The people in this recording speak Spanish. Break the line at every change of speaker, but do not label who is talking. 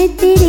Vete